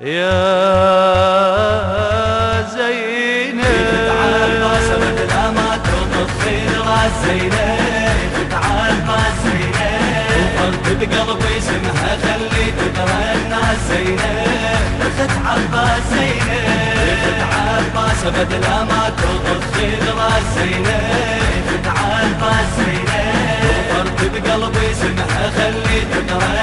يا زينب. تعال ما سبت الامات وطفي راس زينب. تعال ما زينب وقرت بقلبي اسمها خليت ترى الناس زينب تعال ما زينب وطفي راس زينب. تعال زينب اسمها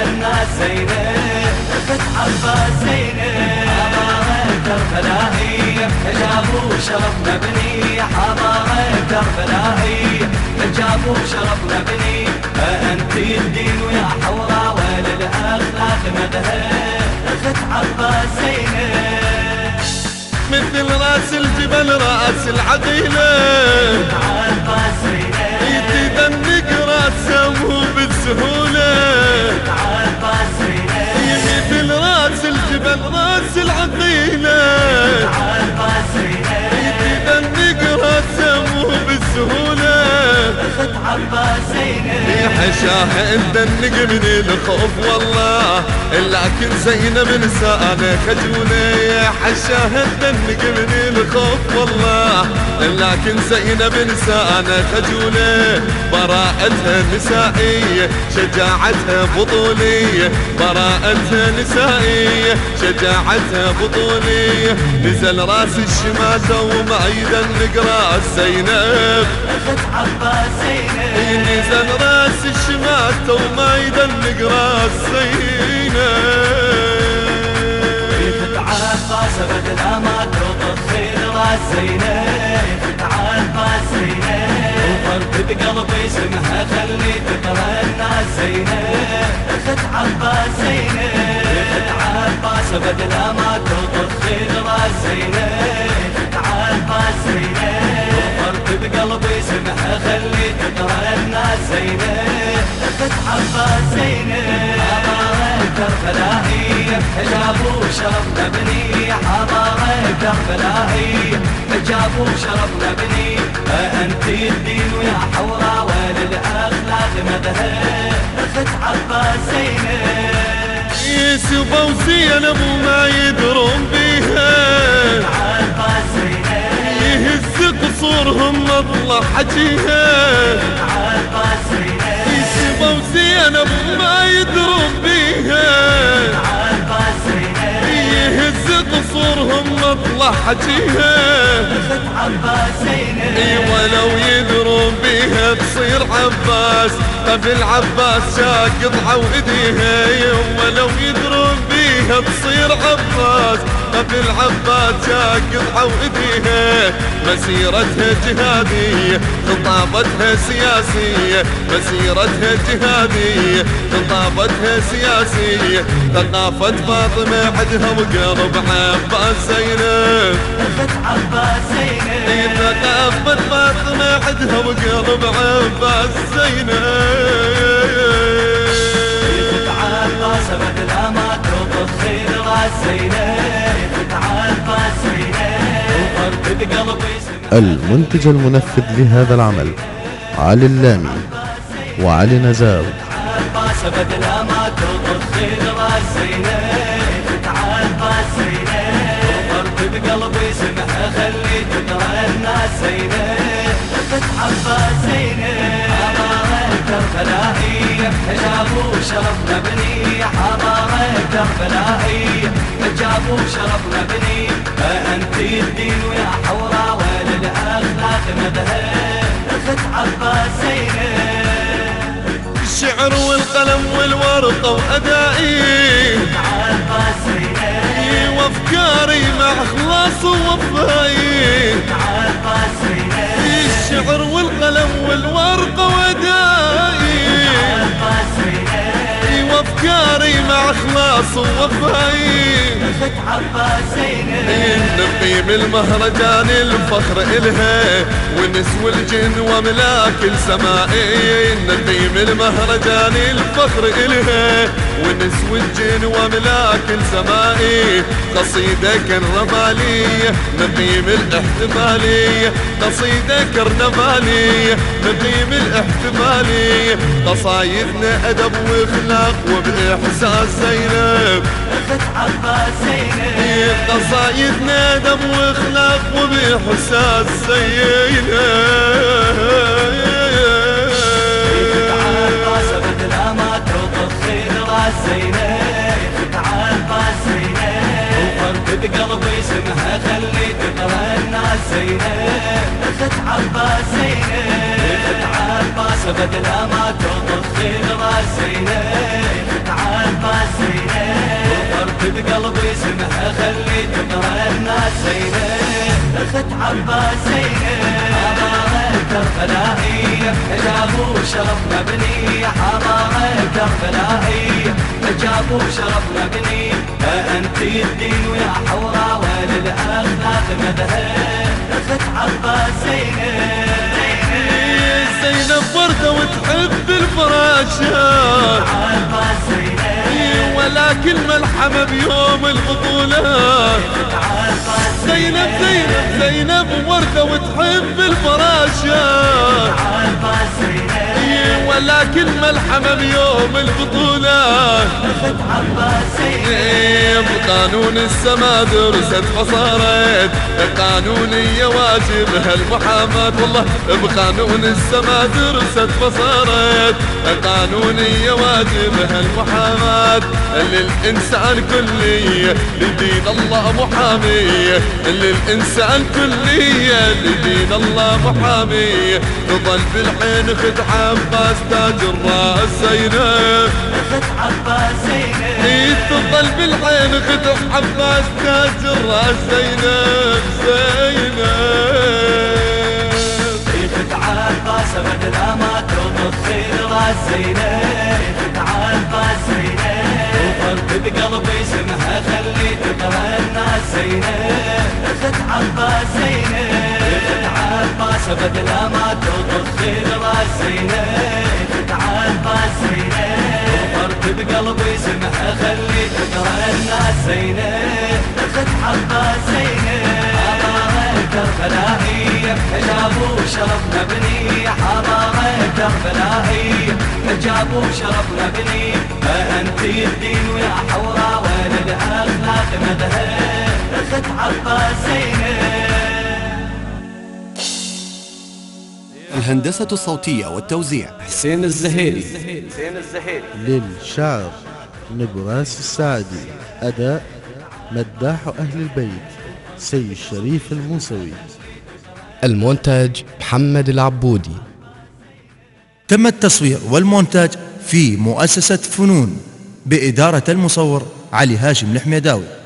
الناس زينب. تعال ما زينب كربلائي جابوا شرف مبني. حضارة كربلائي جابوا شرف مبني. أنت الدين ويا حورا وللأخلاق مذهب أخت عباسين مثل رأس الجبل رأس العقيلة. عباسين يتدنق رأسه مو بالسهولة مثل راس الجبل راس العقيلة. عباسين حشاه تدنق من الخوف والله لكن زينب لسانه خجولة حشاه تدنق من الخوف والله لكن زينب لسانه خجولة براءتها نسائية شجاعتها بطولية براءتها نسائية شجاعتها بطولية نزل راس الشماتة وما يدنق راس زينب أخت عباسين نزل راس الشماتة وما يدنق راس زينب تعال فاسبت الأمات وطفي راس زينب تعال فاس زينب وفرد بقلبي اسمها خليت ترى الناس. زينب اخت عباس زينب تعال فاسبت الأمات وطفي راس زينب تعال فاس زينب وفرد بقلبي اسمها خليت ترى الناس زينب اخت عباس زينب كربلائي جابوا شرف مبني. حضارة كربلائي جابوا شرف مبني. أنت الدين ويا حورا وللأخلاق مذهب أخت عباسين يوسف وزينب وما مطلع حجيها. عباسين يوسف وزينب وما يدرون بيها. يهز قصورهم حجيها. اي ولو يدرون بيها تصير عباس. قبل عباس شاقط عوديها ولو يدرون بيها تصير عباس. قبل عباس شاقط عوديها مسيرتها جهادية خطابتها سياسية مسيرتها جهادية خطابتها سياسية ثقافة فاطمة عدها وقلب عباس زينب. أخت عباسين ثقافة فاطمة عدها وقلب عباس زينب. تعال فاسبت الامات وطفي راس زينب. المنتج المنفذ لهذا العمل علي اللامي وعلي وفرد بقلبي اسمها خليت ترى الناس زينب اخت عباس زينب كربلائي جابوا شرف مبني حضارة كربلائي جابوا شرف مبني أنت الدين ويا حورا وللأخلاق مذهب أخت عباس زينب الشعر والقلم والورقة وأدائي. تعال فاسرين وأفكاري مع إخلاص ووفائي. تعال فاسرين الشعر والقلم والورقة وأدائي. وأفكاري مع عباس زينب نقيم المهرجان الفخر إلها ونسوى الجن وملاك السمائي نقيم المهرجان الفخر إلها ونسوى الجن وملاك السمائي قصيدة كرنفالية نقيم الاحتفالية قصيدة كرنفالية نقيم الاحتفالية قصايدنا أدب وإخلاق وبإحساس زينب أخت عباس زينب قصايدنا دم واخلاق وبحساس زينب. بدل ما توقف خير راس زينب زينب وفرد بقلبي اسمها خلي تقرا الناس زينب اخت عباس زينب. عباس بدل ما توقف خير راس زينب اخت عباس زينب وفرد بقلبي اسمها خلي تقرا الناس اخت عباس حضارة كربلائية جابوا شرف مبني حضارة كربلائية جابوا شرف مبني أنت الدين ويا حورا عباس زينب ولكن ملحمة بيوم البطولة زينب زينب زينب وردة وتحب الفراشات ولكن ملحمة بيوم البطولة. أخت عباس زينب بقانون السما درست فصارت قانونية واجبها المحاماة والله بقانون السما درست فصارت قانونية واجبها المحاماة للإنسان كلية لدين الله محامية للإنسان كلية لدين الله محامية تظل بالحين خد عباس تاج الراس زينب أخت عباس زينب إيه تظل بالعين خدع عباس تاج الراس زينب زينب ريخة عباس بدل ما توقف خير راس زينب ريخة عباس زينب وفرد بقلبي اسمها خلي تقرا الناس زينب ريخة عباس زينب بدل ما توقف خير راس زينب ريخة عباس زينب وفرد بقلبي اسمها خلي تقرأ الناس زينب ريخة عباس زينب حضارة كربلائية جابوا شرف مبني. حضارة كربلائية جابوا شرف مبني. أنت الدين ويا حورا وين الأخلاق مذهب أخت عباس زينب الهندسة الصوتية والتوزيع. حسين الزهيري. للشعر نبراس السعدي. أداء مداح أهل البيت. سي الشريف الموسوي. المونتاج محمد العبودي. تم التصوير والمونتاج في مؤسسة فنون بإدارة المصور علي هاشم الحميداوي.